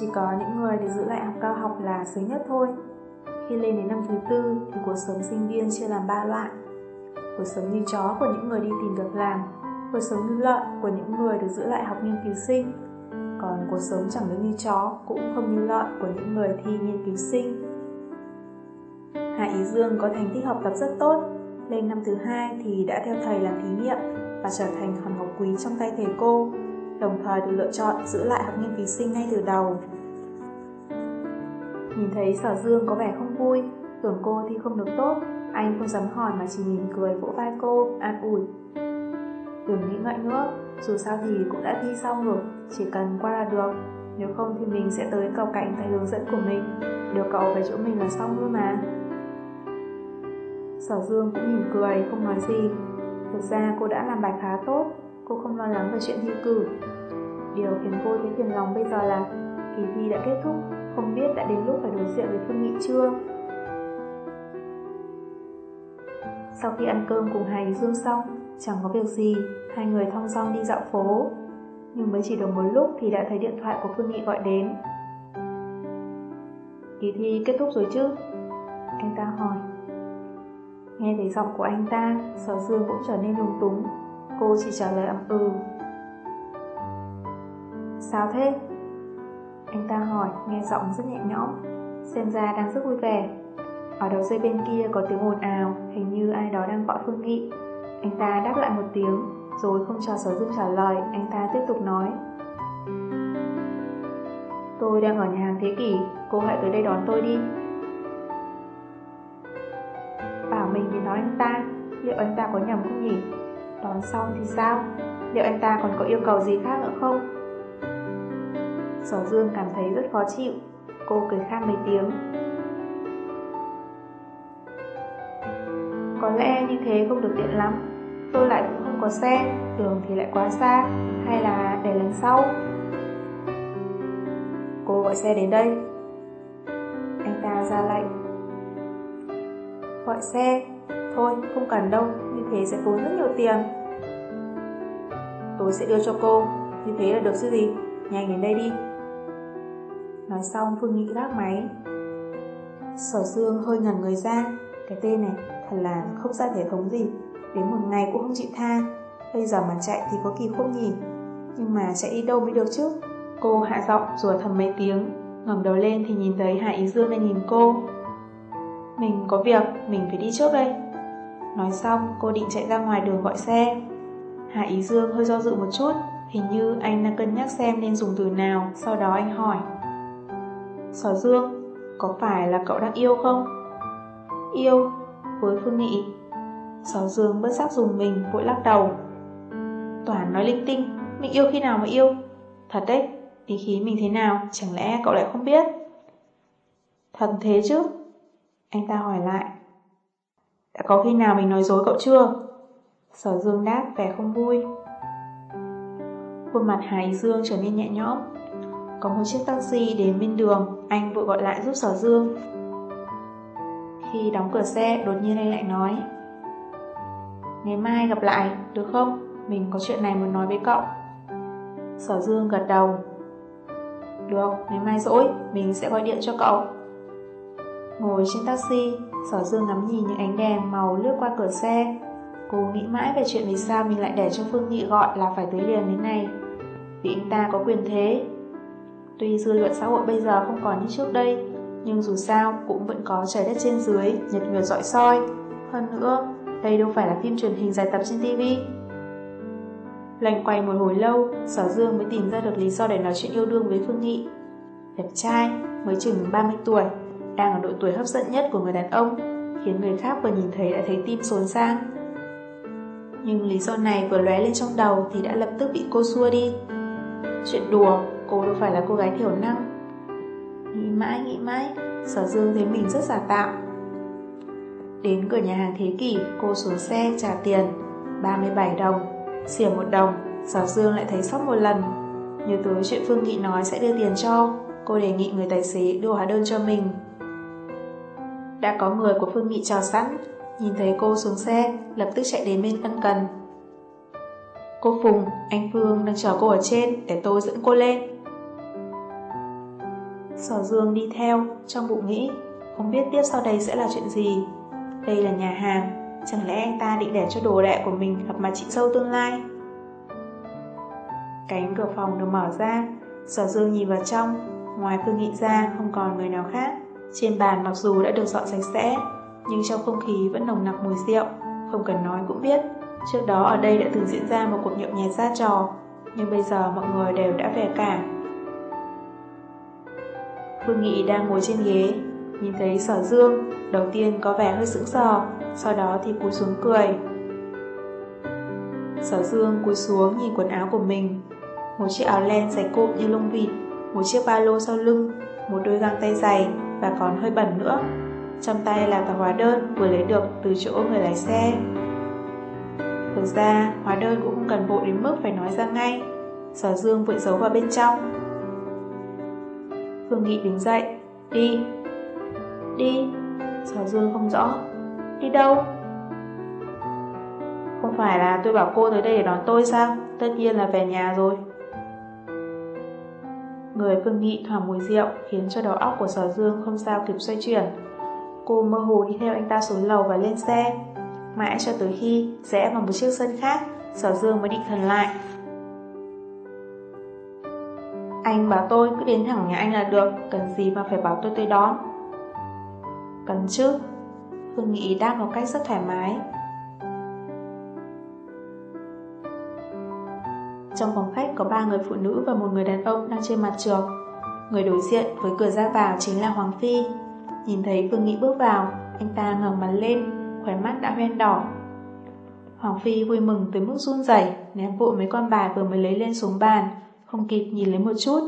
Chỉ có những người được giữ lại học cao học là sướng nhất thôi. Khi lên đến năm thứ tư thì cuộc sống sinh viên chia làm ba loại. Cuộc sống như chó của những người đi tìm việc làm, cuộc sống như lợn của những người được giữ lại học nghiên cứu sinh, còn cuộc sống chẳng được như chó cũng không như lợn của những người thi nghiên cứu sinh. Hạ Ý Dương có thành tích học tập rất tốt, lên năm thứ hai thì đã theo thầy làm thí nghiệm và trở thành hòn ngọc quý trong tay thầy cô, đồng thời được lựa chọn giữ lại học nghiên cứu sinh ngay từ đầu. Nhìn thấy sở dương có vẻ không vui, tưởng cô thi không được tốt, anh không dám hỏi mà chỉ mỉm cười vỗ vai cô, an ủi. Đừng nghĩ ngợi nữa, dù sao thì cũng đã thi xong rồi, chỉ cần qua là được. Nếu không thì mình sẽ tới cầu cạnh thầy hướng dẫn của mình, đưa cậu về chỗ mình là xong thôi mà. Sở Dương cũng mỉm cười, không nói gì. Thực ra cô đã làm bài khá tốt, cô không lo lắng về chuyện thi cử. Điều khiến cô thấy phiền lòng bây giờ là kỳ thi đã kết thúc, không biết đã đến lúc phải đối diện với Phương Nghị chưa? Sau khi ăn cơm cùng Hải Dương xong, chẳng có việc gì, hai người thong dong đi dạo phố. Nhưng mới chỉ được một lúc thì đã thấy điện thoại của Phương Nghị gọi đến. Kỳ thi kết thúc rồi chứ? Anh ta hỏi. Nghe thấy giọng của anh ta, sở dương cũng trở nên lung túng. Cô chỉ trả lời ậm ừ. Sao thế? Anh ta hỏi, nghe giọng rất nhẹ nhõm, xem ra đang rất vui vẻ. Ở đầu dây bên kia có tiếng ồn ào, hình như ai đó đang gọi Phương Nghị. Anh ta đáp lại một tiếng, rồi không chờ Sở Dương trả lời, anh ta tiếp tục nói. Tôi đang ở nhà hàng Thế Kỷ, cô hãy tới đây đón tôi đi. Bảo mình thì nói anh ta, liệu anh ta có nhầm không nhỉ? Đón xong thì sao? Liệu anh ta còn có yêu cầu gì khác nữa không? Sở Dương cảm thấy rất khó chịu, cô cười khan mấy tiếng. Có lẽ như thế không được tiện lắm, tôi lại cũng không có xe, đường thì lại quá xa, hay là để lần sau? Cô gọi xe đến đây. Anh ta ra lệnh. Gọi xe? Thôi, không cần đâu, thế sẽ tốn rất nhiều tiền. Tôi sẽ đưa cho cô, như thế là được chứ gì, nhanh đến đây đi. Nói xong Phương Nghị gác máy. Sở Dương hơi ngẩn người ra. Cái tên này thật là không ra thể thống gì. Đến một ngày cũng không chịu tha. Bây giờ mà chạy thì có kỳ không nhỉ? Nhưng mà chạy đi đâu mới được chứ? Cô hạ giọng rùa thầm mấy tiếng. Ngẩng đầu lên thì nhìn thấy Hạ Ý Dương đang nhìn cô. Mình có việc, mình phải đi trước đây. Nói xong cô định chạy ra ngoài đường gọi xe Hạ Ý Dương hơi do dự một chút Hình như anh đang cân nhắc xem nên dùng từ nào Sau đó anh hỏi Sở Dương, có phải là cậu đang yêu không? Yêu, với Phương Nghị. Sở Dương bất giác dùng mình, vội lắc đầu. Toàn nói linh tinh, mình yêu khi nào mà yêu? Thật đấy, ý khí mình thế nào, chẳng lẽ cậu lại không biết? Thật thế chứ? Anh ta hỏi lại. Đã có khi nào mình nói dối cậu chưa? Sở Dương đáp vẻ không vui. Khuôn mặt Hải Dương trở nên nhẹ nhõm, có một chiếc taxi đến bên đường, anh vội gọi lại giúp Sở Dương. Khi đóng cửa xe, đột nhiên anh lại nói Ngày mai gặp lại, được không? Mình có chuyện này muốn nói với cậu. Sở Dương gật đầu. Được, ngày mai rỗi, mình sẽ gọi điện cho cậu. Ngồi trên taxi, Sở Dương ngắm nhìn những ánh đèn màu lướt qua cửa xe. Cô nghĩ mãi về chuyện vì sao mình lại để cho Phương Nghị gọi là phải tới liền thế này. Vì anh ta có quyền thế, Tuy dư luận xã hội bây giờ không còn như trước đây, nhưng dù sao cũng vẫn có trời đất trên dưới, nhật nguyệt dọi soi. Hơn nữa, đây đâu phải là phim truyền hình dài tập trên TV. Lành quay một hồi lâu, Sở Dương mới tìm ra được lý do để nói chuyện yêu đương với Phương Nghị. Đẹp trai, mới chừng 30 tuổi, đang ở độ tuổi hấp dẫn nhất của người đàn ông, khiến người khác vừa nhìn thấy đã thấy tim xốn sang. Nhưng lý do này vừa lóe lên trong đầu thì đã lập tức bị cô xua đi. Chuyện đùa, cô đâu phải là cô gái thiểu năng. Nghĩ mãi, nghĩ mãi, sở dương thấy mình rất giả tạo. Đến cửa nhà hàng Thế Kỷ, cô xuống xe trả tiền, 37 đồng, xỉa một đồng, sở dương lại thấy sót một lần. Nhớ tới chuyện Phương Nghị nói sẽ đưa tiền cho, cô đề nghị người tài xế đưa hóa đơn cho mình. Đã có người của Phương Nghị chờ sẵn, nhìn thấy cô xuống xe, lập tức chạy đến bên ân cần. Cô Phùng, anh Phương đang chờ cô ở trên để tôi dẫn cô lên. Sở Dương đi theo, trong bụng nghĩ, không biết tiếp sau đây sẽ là chuyện gì. Đây là nhà hàng, chẳng lẽ anh ta định để cho đồ đệ của mình gặp mặt chị dâu tương lai? Cánh cửa phòng được mở ra, Sở Dương nhìn vào trong, ngoài Phương Nghị ra không còn người nào khác. Trên bàn mặc dù đã được dọn sạch sẽ, nhưng trong không khí vẫn nồng nặc mùi rượu, không cần nói cũng biết. Trước đó ở đây đã từng diễn ra một cuộc nhậu nhẹt ra trò, nhưng bây giờ mọi người đều đã về cả. Phương Nghị đang ngồi trên ghế, nhìn thấy sở dương, đầu tiên có vẻ hơi sững sờ, sau đó thì cúi xuống cười. Sở dương cúi xuống nhìn quần áo của mình, một chiếc áo len dày cộm như lông vịt, một chiếc ba lô sau lưng, một đôi găng tay dày và còn hơi bẩn nữa. Trong tay là tờ hóa đơn vừa lấy được từ chỗ người lái xe. Thực ra, hóa đơn cũng không cần vội đến mức phải nói ra ngay. Sở Dương vội giấu vào bên trong. Phương Nghị đứng dậy. Đi. Đi. Sở Dương không rõ. Đi đâu? Không phải là tôi bảo cô tới đây để đón tôi sao? Tất nhiên là về nhà rồi. Người Phương Nghị thoảng mùi rượu khiến cho đầu óc của Sở Dương không sao kịp xoay chuyển. Cô mơ hồ đi theo anh ta xuống lầu và lên xe. Mãi cho tới khi rẽ vào một chiếc sân khác, Sở Dương mới định thần lại. Anh bảo tôi cứ đến thẳng nhà anh là được, cần gì mà phải bảo tôi tới đón. Cần chứ. Phương Nghị đáp một cách rất thoải mái. Trong phòng khách có ba người phụ nữ và một người đàn ông đang trên mặt trượt. Người đối diện với cửa ra vào chính là Hoàng Phi. Nhìn thấy Phương Nghị bước vào, anh ta ngẩng mặt lên, khóe mắt đã hoen đỏ. Hoàng Phi vui mừng tới mức run rẩy, ném vội mấy con bài vừa mới lấy lên xuống bàn, không kịp nhìn lấy một chút.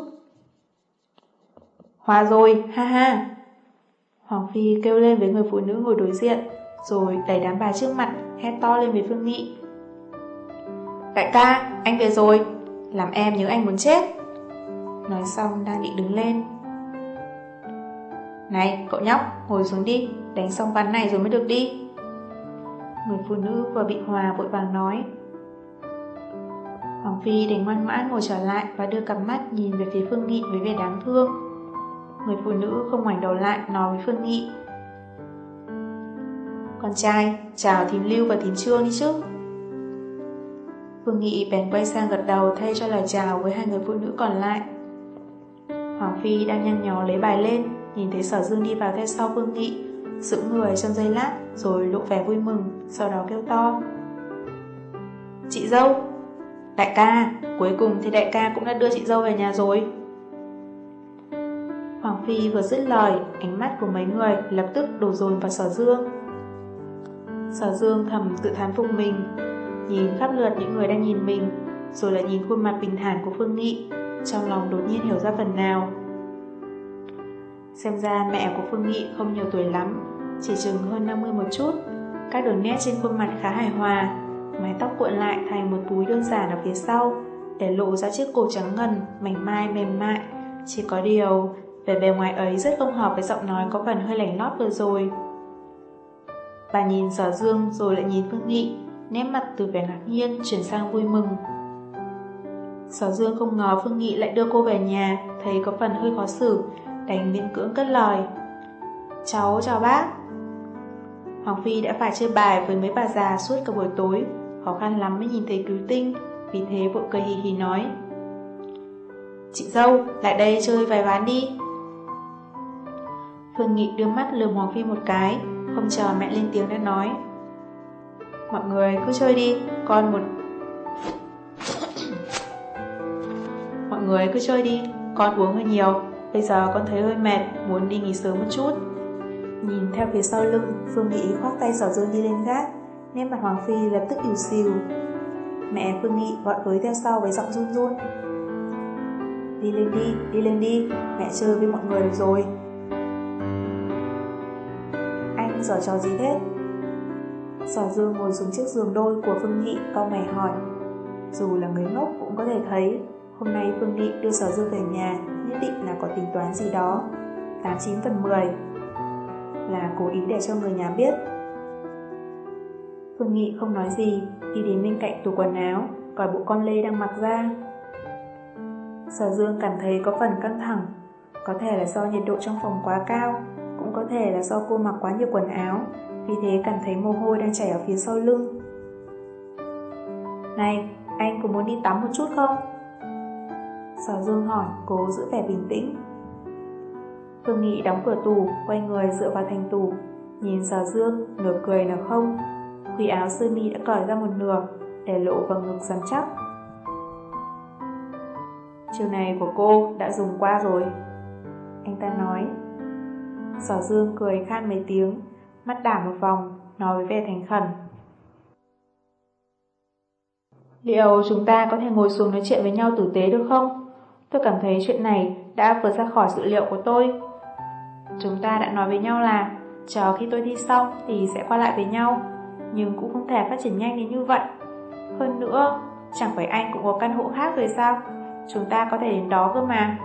Hòa rồi, ha ha! Hoàng Phi kêu lên với người phụ nữ ngồi đối diện, rồi đẩy đám bài trước mặt, hét to lên với Phương Nghị. Đại ca, anh về rồi, làm em nhớ anh muốn chết. Nói xong đang định đứng lên. Này, cậu nhóc, ngồi xuống đi, đánh xong ván này rồi mới được đi. Người phụ nữ vừa bị Hòa vội vàng nói. Hoàng Phi đánh ngoan ngoãn ngồi trở lại và đưa cặp mắt nhìn về phía Phương Nghị với vẻ đáng thương. Người phụ nữ không ngoảnh đầu lại nói với Phương Nghị. Con trai, chào thím Lưu và thím Trương đi chứ. Phương Nghị bèn quay sang gật đầu thay cho lời chào với hai người phụ nữ còn lại. Hoàng Phi đang nhăn nhó lấy bài lên, nhìn thấy Sở Dương đi vào theo sau Phương Nghị, giữ người trong giây lát rồi lộ vẻ vui mừng, sau đó kêu to. Chị dâu! Đại ca! Cuối cùng thì đại ca cũng đã đưa chị dâu về nhà rồi. Hoàng Phi vừa dứt lời, ánh mắt của mấy người lập tức đổ dồn vào Sở Dương. Sở Dương thầm tự thán phục mình, nhìn khắp lượt những người đang nhìn mình, rồi lại nhìn khuôn mặt bình thản của Phương Nghị, trong lòng đột nhiên hiểu ra phần nào. Xem ra mẹ của Phương Nghị không nhiều tuổi lắm, chỉ chừng hơn 50 một chút, các đường nét trên khuôn mặt khá hài hòa, mái tóc cuộn lại thành một búi đơn giản ở phía sau, để lộ ra chiếc cổ trắng ngần, mảnh mai mềm mại. Chỉ có điều, vẻ bề ngoài ấy rất không hợp với giọng nói có phần hơi lảnh lót vừa rồi. Bà nhìn Sở Dương rồi lại nhìn Phương Nghị, nét mặt từ vẻ ngạc nhiên chuyển sang vui mừng. Sở Dương không ngờ Phương Nghị lại đưa cô về nhà, thấy có phần hơi khó xử, đành miễn cưỡng cất lời. Cháu chào bác. Hoàng Phi đã phải chơi bài với mấy bà già suốt cả buổi tối, khó khăn lắm mới nhìn thấy cứu tinh, vì thế vội cười hì hì nói. Chị dâu, lại đây chơi vài ván đi. Phương Nghị đưa mắt lườm Hoàng Phi một cái, không chờ mẹ lên tiếng đã nói. Mọi người cứ chơi đi, con một... Mọi người cứ chơi đi, con uống hơi nhiều, bây giờ con thấy hơi mệt, muốn đi nghỉ sớm một chút. Nhìn theo phía sau lưng, Phương Nghị khoác tay Sở Dương đi lên gác, nên mặt Hoàng Phi lập tức ỉu xìu. Mẹ Phương Nghị gọi với theo sau với giọng run run. Đi lên đi, đi lên đi, mẹ chơi với mọi người được rồi. Anh giở trò gì thế? Sở Dương ngồi xuống chiếc giường đôi của Phương Nghị cau mày hỏi. Dù là người ngốc cũng có thể thấy, hôm nay Phương Nghị đưa Sở Dương về nhà nhất định là có tính toán gì đó. 89 phần 10 là cố ý để cho người nhà biết. Phương Nghị không nói gì, đi đến bên cạnh tủ quần áo, cởi bộ con lê đang mặc ra. Sở Dương cảm thấy có phần căng thẳng, Có thể là do nhiệt độ trong phòng quá cao, cũng có thể là do cô mặc quá nhiều quần áo, vì thế cảm thấy mồ hôi đang chảy ở phía sau lưng. Này, anh có muốn đi tắm một chút không? Sở Dương hỏi, cố giữ vẻ bình tĩnh. Phương Nghị đóng cửa tủ, quay người dựa vào thành tủ, nhìn Sở Dương, nửa cười nửa không. Khuy áo sơ mi đã cởi ra một nửa, để lộ vào ngực rắn chắc. Chiều này của cô đã dùng qua rồi. Anh ta nói. Sở Dương cười khan mấy tiếng, mắt đảo một vòng, nói với vẻ thành khẩn. Liệu chúng ta có thể ngồi xuống nói chuyện với nhau tử tế được không? Tôi cảm thấy chuyện này đã vượt ra khỏi dự liệu của tôi. Chúng ta đã nói với nhau là chờ khi tôi đi xong thì sẽ qua lại với nhau, nhưng cũng không thể phát triển nhanh đến như vậy. Hơn nữa, chẳng phải anh cũng có căn hộ khác rồi sao? Chúng ta có thể đến đó cơ mà.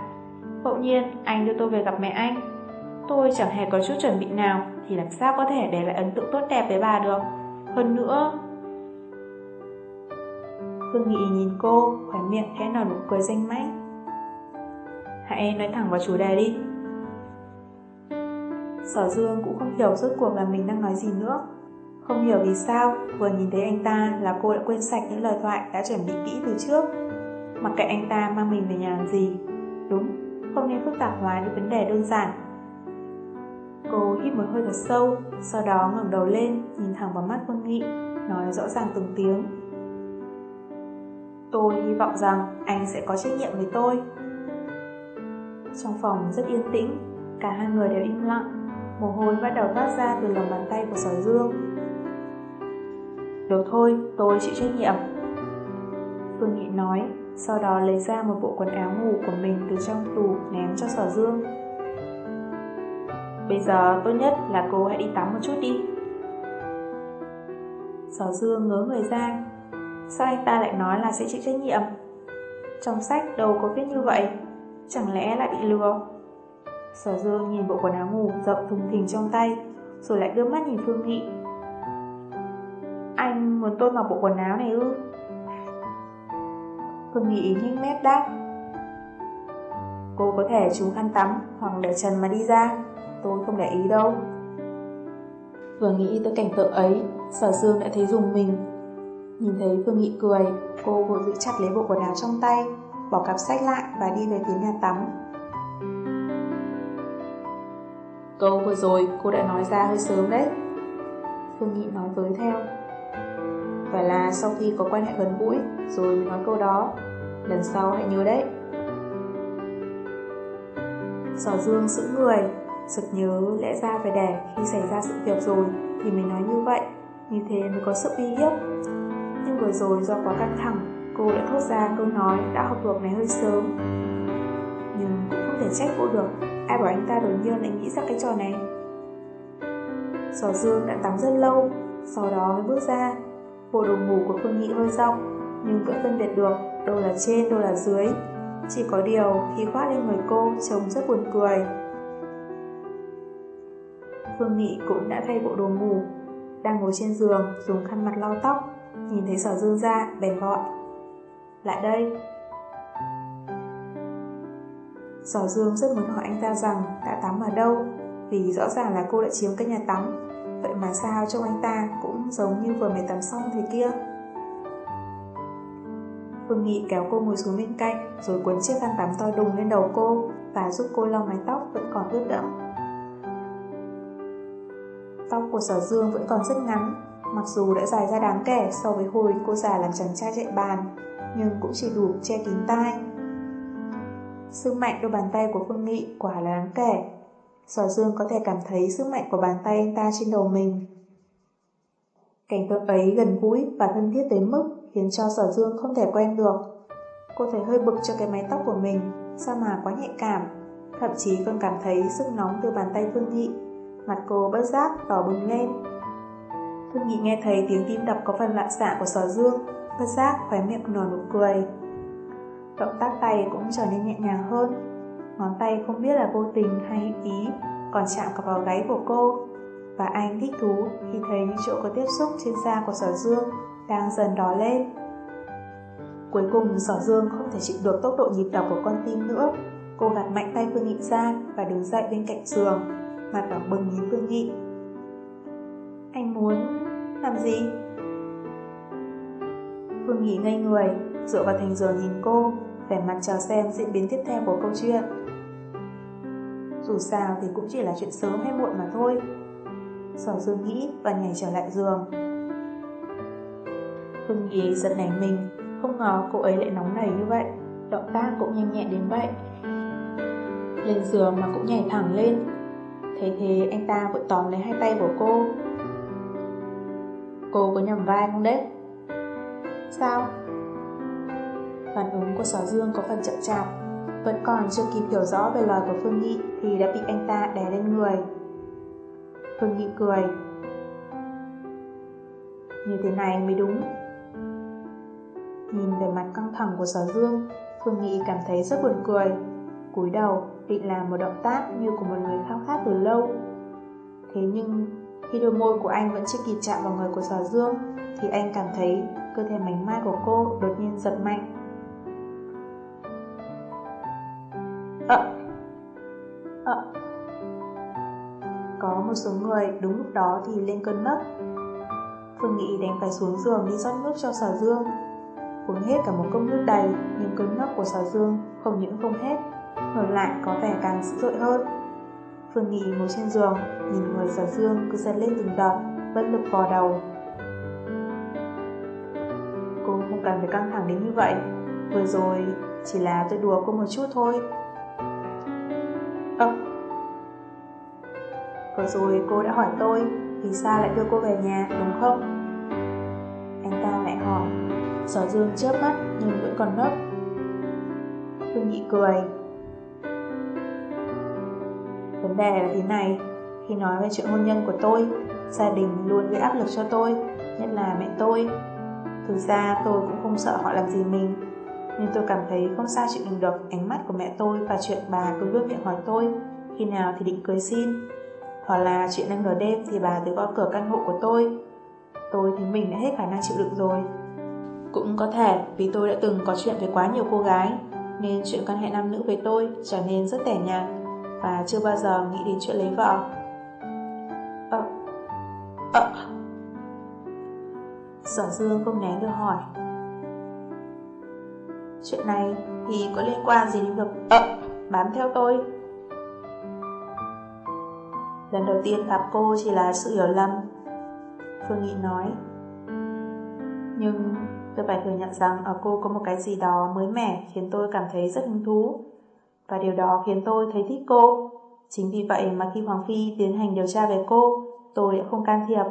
Bỗng nhiên, anh đưa tôi về gặp mẹ anh. Tôi chẳng hề có chút chuẩn bị nào thì làm sao có thể để lại ấn tượng tốt đẹp với bà được. Hơn nữa... Phương Nghị nhìn cô, khóe miệng khẽ nở nụ cười danh mãnh. Hãy nói thẳng vào chủ đề đi. Sở Dương cũng không hiểu rốt cuộc là mình đang nói gì nữa. Không hiểu vì sao, vừa nhìn thấy anh ta là cô đã quên sạch những lời thoại đã chuẩn bị kỹ từ trước. Mặc kệ anh ta mang mình về nhà làm gì. Đúng, không nên phức tạp hóa những vấn đề đơn giản. Cô hít một hơi thật sâu, sau đó ngẩng đầu lên, nhìn thẳng vào mắt Vương Nghị, nói rõ ràng từng tiếng. Tôi hy vọng rằng anh sẽ có trách nhiệm với tôi. Trong phòng rất yên tĩnh, cả hai người đều im lặng, mồ hôi bắt đầu toát ra từ lòng bàn tay của Sở Dương. Được thôi, tôi chịu trách nhiệm. Phương Nghị nói, sau đó lấy ra một bộ quần áo ngủ của mình từ trong tủ ném cho Sở Dương. Bây giờ tốt nhất là cô hãy đi tắm một chút đi. Sở Dương ngớ người ra. Sao anh ta lại nói là sẽ chịu trách nhiệm? Trong sách đâu có viết như vậy. Chẳng lẽ lại bị lừa? Sở Dương nhìn bộ quần áo ngủ rộng thùng thình trong tay, rồi lại đưa mắt nhìn Phương Nghị. Anh muốn tôi mặc bộ quần áo này ư? Phương Nghị nhếch mép đáp. Cô có thể trú khăn tắm hoặc để trần mà đi ra, tôi không để ý đâu. Vừa nghĩ tới cảnh tượng ấy, sở dương đã thấy dùng mình. Nhìn thấy Phương Nghị cười, cô vội giữ chặt lấy bộ quần áo trong tay, bỏ cặp sách lại và đi về phía nhà tắm. Câu vừa rồi cô đã nói ra hơi sớm đấy. Phương Nghị nói với theo. Phải là sau khi có quan hệ gần gũi rồi mới nói câu đó. Lần sau hãy nhớ đấy. Sở Dương giữ người, sực nhớ lẽ ra phải để khi xảy ra sự việc rồi thì mình nói như vậy, như thế mới có sự uy hiếp. Nhưng vừa rồi do quá căng thẳng, cô đã thốt ra câu nói đã học thuộc này hơi sớm. Nhưng cũng không thể trách cô được, ai bảo anh ta đột nhiên lại nghĩ ra cái trò này. Sở Dương đã tắm rất lâu, sau đó mới bước ra. Bộ đồ ngủ của Phương Nghị hơi rộng, nhưng vẫn phân biệt được đâu là trên, đâu là dưới. Chỉ có điều khi khoác lên người cô trông rất buồn cười. Phương Nghị cũng đã thay bộ đồ ngủ, đang ngồi trên giường dùng khăn mặt lau tóc, nhìn thấy sở dương ra, bèn gọi. Lại đây. Sở dương rất muốn hỏi anh ta rằng đã tắm ở đâu, vì rõ ràng là cô đã chiếm cái nhà tắm, vậy mà sao trông anh ta cũng giống như vừa mới tắm xong thế kia. Phương Nghị kéo cô ngồi xuống bên cạnh, rồi cuốn chiếc khăn tắm to đùng lên đầu cô và giúp cô lau mái tóc vẫn còn ướt đẫm. Tóc của sở dương vẫn còn rất ngắn, mặc dù đã dài ra đáng kể so với hồi cô già làm chàng trai chạy bàn, nhưng cũng chỉ đủ che kín tai. Sức mạnh đôi bàn tay của Phương Nghị quả là đáng kể. Sở dương có thể cảm thấy sức mạnh của bàn tay anh ta trên đầu mình. Cảnh tượng ấy gần gũi và thân thiết tới mức khiến cho sở dương không thể quen được. Cô thấy hơi bực cho cái mái tóc của mình, sao mà quá nhạy cảm, thậm chí còn cảm thấy sức nóng từ bàn tay Phương Nghị. Mặt cô bất giác đỏ bừng lên. Phương Nghị nghe thấy tiếng tim đập có phần loạn xạ của sở dương, bất giác khóe miệng nở nụ cười. Động tác tay cũng trở nên nhẹ nhàng hơn. Ngón tay không biết là vô tình hay ý, còn chạm cả vào gáy của cô. Và anh thích thú khi thấy những chỗ có tiếp xúc trên da của sở dương đang dần đỏ lên. Cuối cùng sở dương không thể chịu được tốc độ nhịp đập của con tim nữa, Cô gạt mạnh tay Phương Nghị ra và đứng dậy bên cạnh giường, mặt đỏ bừng nhìn Phương Nghị. Anh muốn làm gì? Phương Nghị ngây người, dựa vào thành giường nhìn cô, vẻ mặt chờ xem diễn biến tiếp theo của câu chuyện. Dù sao thì cũng chỉ là chuyện sớm hay muộn mà thôi. Sở Dương nghĩ và nhảy trở lại giường. Phương Nghị giật nảy mình, không ngờ cô ấy lại nóng nảy như vậy, động tác cũng nhanh nhẹn đến vậy. Lên giường mà cũng nhảy thẳng lên. Thế thì anh ta vội tóm lấy hai tay của cô. Cô có nhầm vai không đấy? Sao? Phản ứng của Sở Dương có phần chậm chạp, vẫn còn chưa kịp hiểu rõ về lời của Phương Nghị thì đã bị anh ta đè lên người. Phương Nghị cười. Như thế này mới đúng. Nhìn về mặt căng thẳng của Sở Dương, Phương Nghị cảm thấy rất buồn cười. cúi đầu, định làm một động tác như của một người khao khát từ lâu. Thế nhưng, khi đôi môi của anh vẫn chưa kịp chạm vào người của Sở Dương, thì anh cảm thấy cơ thể mảnh mai của cô đột nhiên giật mạnh. Ợ! Ợ! Có một số người đúng lúc đó thì lên cơn nấc. Phương Nghị đánh phải xuống giường đi rót nước cho Sở Dương. Uống hết cả một cốc nước đầy, nhưng cơn nấc của Sở Dương không những không hết, ngược lại có vẻ càng dữ dội hơn. Phương Nghị ngồi trên giường, nhìn người Sở Dương cứ dần lên từng đợt, bất lực vò đầu. Cô không cần phải căng thẳng đến như vậy, vừa rồi chỉ là tôi đùa cô một chút thôi. Ơ, Vừa rồi cô đã hỏi tôi Vì sao lại đưa cô về nhà đúng không Anh ta lại hỏi Sở dương chớp mắt nhưng vẫn còn nấp Phương Nghị cười Vấn đề là thế này. Khi nói về chuyện hôn nhân của tôi, Gia đình luôn gây áp lực cho tôi, Nhất là mẹ tôi. Thực ra tôi cũng không sợ họ làm gì mình, Nhưng tôi cảm thấy không sao chịu đựng được ánh mắt của mẹ tôi Và chuyện bà cứ luôn miệng hỏi tôi, Khi nào thì định cưới xin. Hoặc là chuyện đang nửa đêm thì bà tới gõ cửa căn hộ của tôi. Tôi thấy mình đã hết khả năng chịu đựng rồi. Cũng có thể vì tôi đã từng có chuyện với quá nhiều cô gái, Nên chuyện quan hệ nam nữ với tôi trở nên rất tẻ nhạt. Và chưa bao giờ nghĩ đến chuyện lấy vợ. Ờ, ờ. Sở Dương không nén được hỏi. Chuyện này thì có liên quan gì đến việc ờ Bám theo tôi? Lần đầu tiên gặp cô chỉ là sự hiểu lầm Phương Nghị nói. Nhưng tôi phải thừa nhận rằng ở cô có một cái gì đó mới mẻ khiến tôi cảm thấy rất hứng thú. Và điều đó khiến tôi thấy thích cô. Chính vì vậy mà khi Hoàng Phi tiến hành điều tra về cô Tôi đã không can thiệp.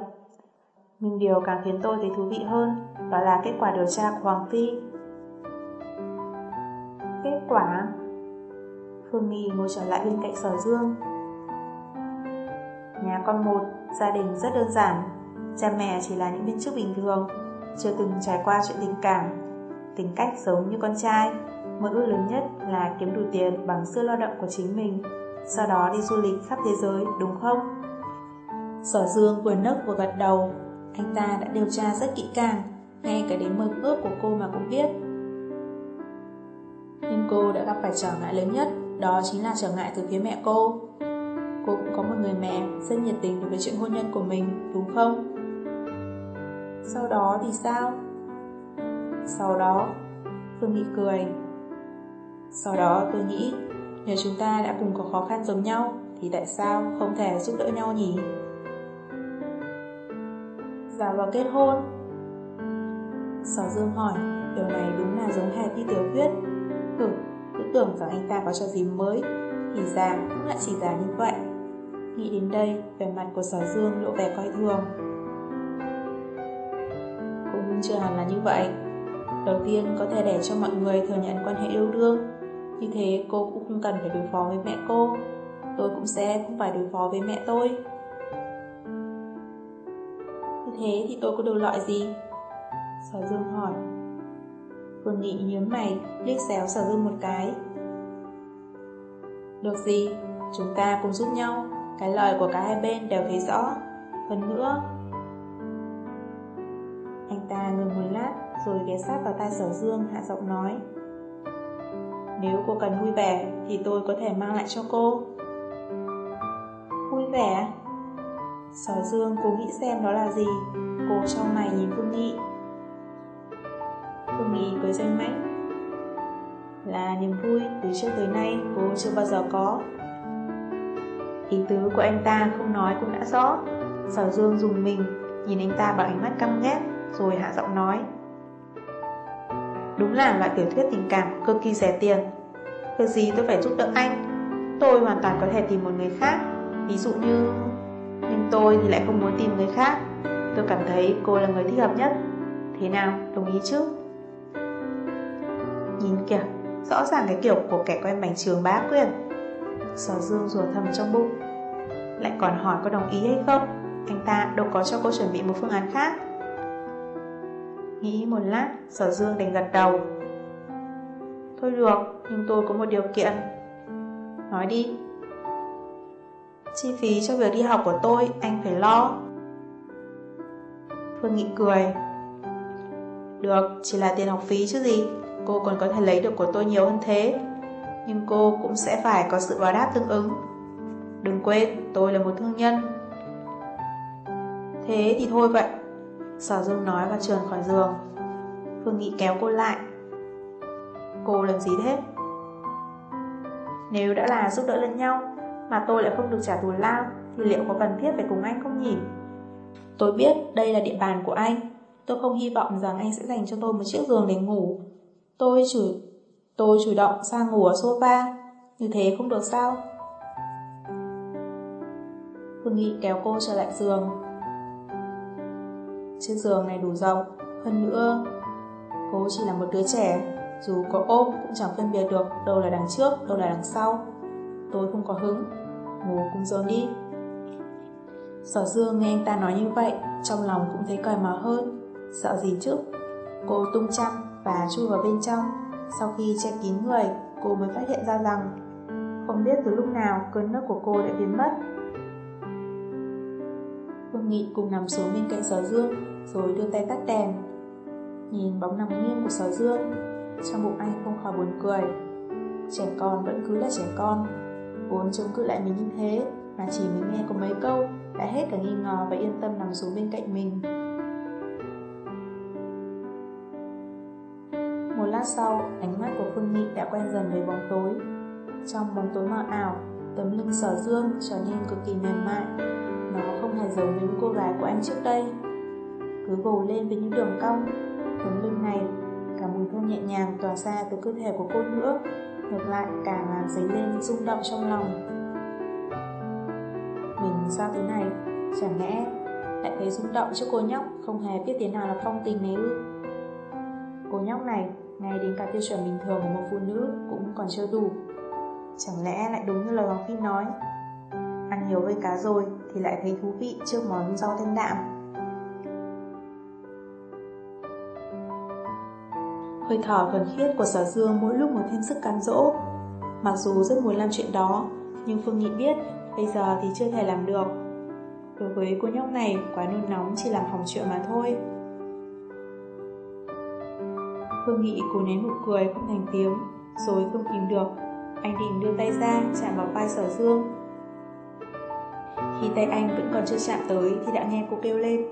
Nhưng điều càng khiến tôi thấy thú vị hơn Đó là kết quả điều tra của Hoàng Phi. Kết quả. Phương Nghi ngồi trở lại bên cạnh sở dương. Nhà con một, gia đình rất đơn giản. Cha mẹ chỉ là những viên chức bình thường, chưa từng trải qua chuyện tình cảm. Tính cách giống như con trai, mơ ước lớn nhất là kiếm đủ tiền bằng sức lao động của chính mình, sau đó đi du lịch khắp thế giới, đúng không? Sở Dương vừa nấc vừa gật đầu, anh ta đã điều tra rất kỹ càng, ngay cả đến mơ ước của cô mà cũng biết. Nhưng cô đã gặp phải trở ngại lớn nhất, đó chính là trở ngại từ phía mẹ cô cô cũng có một người mẹ rất nhiệt tình đối với chuyện hôn nhân của mình, đúng không? Sau đó thì sao? Sau đó, Phương Nghị cười. Sau đó tôi nghĩ, nếu chúng ta đã cùng có khó khăn giống nhau, thì tại sao không thể giúp đỡ nhau nhỉ? Giả vào kết hôn Sở Dương hỏi Điều này đúng là giống hệt như tiểu thuyết Hử, cứ tưởng rằng anh ta có cho gì mới Thì ra cũng lại chỉ giả như vậy Nghĩ đến đây, vẻ mặt của sở dương lộ vẻ coi thường. Cũng chưa hẳn là như vậy. Đầu tiên có thể để cho mọi người thừa nhận quan hệ yêu đương. Vì thế cô cũng không cần phải đối phó với mẹ cô. Tôi cũng sẽ không phải đối phó với mẹ tôi. Như thế thì tôi có được loại gì? Sở Dương hỏi. Phương Nghị nhớn mày, liếc xéo Sở Dương một cái. Được gì? Chúng ta cùng giúp nhau cái lời của cả hai bên đều thấy rõ Hơn nữa Anh ta ngừng một lát Rồi ghé sát vào tai sở dương hạ giọng nói nếu cô cần vui vẻ thì tôi có thể mang lại cho cô. Vui vẻ? Sở Dương cố nghĩ xem đó là gì. Cô trong mày nhìn Phương Nghị. Phương Nghị cười danh mãnh. Là niềm vui từ trước tới nay cô chưa bao giờ có. Ý tứ của anh ta không nói cũng đã rõ. Sở Dương dùng mình, nhìn anh ta bằng ánh mắt căm ghét, rồi hạ giọng nói. Đúng là loại tiểu thuyết tình cảm cực kỳ rẻ tiền. Việc gì tôi phải giúp đỡ anh? Tôi hoàn toàn có thể tìm một người khác. Ví dụ như... Nhưng tôi thì lại không muốn tìm người khác. Tôi cảm thấy cô là người thích hợp nhất. Thế nào, đồng ý chứ? Nhìn kìa, rõ ràng cái kiểu của kẻ quen bánh trường bá quyền. Sở Dương rùa thầm trong bụng. Lại còn hỏi có đồng ý hay không? Anh ta đâu có cho cô chuẩn bị một phương án khác. Nghĩ một lát, sở dương đành gật đầu. Thôi được, nhưng tôi có một điều kiện. Nói đi. Chi phí cho việc đi học của tôi, anh phải lo. Phương Nghị cười. Được, chỉ là tiền học phí chứ gì. Cô còn có thể lấy được của tôi nhiều hơn thế. Nhưng cô cũng sẽ phải có sự báo đáp tương ứng. Đừng quên, tôi là một thương nhân. Thế thì thôi vậy. Sở Dương nói và trườn khỏi giường. Phương Nghị kéo cô lại. Cô làm gì thế? Nếu đã là giúp đỡ lẫn nhau, mà tôi lại không được trả thù lao, thì liệu có cần thiết phải cùng anh không nhỉ? Tôi biết đây là địa bàn của anh. Tôi không hy vọng rằng anh sẽ dành cho tôi một chiếc giường để ngủ. Tôi chủ tôi chủ động sang ngủ ở sofa. Như thế không được sao? Phương Nghị kéo cô trở lại giường. Chiếc giường này đủ rộng, hơn nữa Cô chỉ là một đứa trẻ, dù có ôm cũng chẳng phân biệt được đâu là đằng trước, đâu là đằng sau. Tôi không có hứng, ngủ cùng dồn đi. Sở Dương nghe anh ta nói như vậy, trong lòng cũng thấy cởi mở hơn, sợ gì chứ. Cô tung chăn và chui vào bên trong. Sau khi che kín người, cô mới phát hiện ra rằng không biết từ lúc nào cơn nước của cô đã biến mất. Phương Nghị cùng nằm xuống bên cạnh Sở Dương, rồi đưa tay tắt đèn, Nhìn bóng nằm nghiêng của Sở Dương Trong bụng anh không khỏi buồn cười. Trẻ con vẫn cứ là trẻ con Vốn chống cự lại mình như thế Mà chỉ mới nghe có mấy câu Đã hết cả nghi ngờ và yên tâm nằm xuống bên cạnh mình. Một lát sau Ánh mắt của Phương Nghị đã quen dần với bóng tối. Trong bóng tối mờ ảo Tấm lưng sở dương trở nên cực kỳ mềm mại. Nó không hề giống với những cô gái của anh trước đây. Cứ gồ lên với những đường cong hướng lưng này, cả mùi thơm nhẹ nhàng tỏa ra từ cơ thể của cô nữa, ngược lại càng làm dấy lên rung động trong lòng. Mình sao thế này? Chẳng lẽ lại thấy rung động trước cô nhóc không hề biết thế nào là phong tình này ư? Cô nhóc này, ngay đến cả tiêu chuẩn bình thường của một phụ nữ cũng còn chưa đủ. Chẳng lẽ lại đúng như lời Hoàng Phi nói Ăn nhiều với cá rồi thì lại thấy thú vị trước món rau thanh đạm Hơi thở thuần khiết của sở dương mỗi lúc một thêm sức cám dỗ. Mặc dù rất muốn làm chuyện đó, nhưng Phương Nghị biết bây giờ thì chưa thể làm được. Đối với cô nhóc này, quá nôn nóng chỉ làm hỏng chuyện mà thôi. Phương Nghị cố nén nụ cười không thành tiếng, rồi không kìm được. Anh định đưa tay ra chạm vào vai sở dương. Khi tay anh vẫn còn chưa chạm tới thì đã nghe cô kêu lên.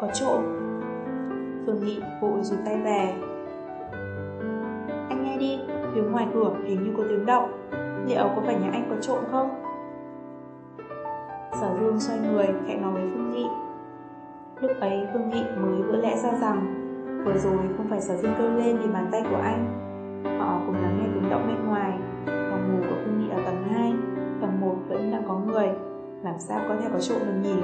Có trộm. Phương Nghị vội rụt tay về, đi, phía ngoài cửa hình như có tiếng động. Liệu có phải nhà anh có trộm không? Sở Dương xoay người, khẽ nói với Phương Nghị. Lúc ấy Phương Nghị mới vỡ lẽ ra rằng vừa rồi không phải Sở Dương kêu lên vì bàn tay của anh. Họ cùng lắng nghe tiếng động bên ngoài. Phòng ngủ của Phương Nghị ở tầng 2, tầng 1 vẫn đang có người. Làm sao có thể có trộm được nhỉ?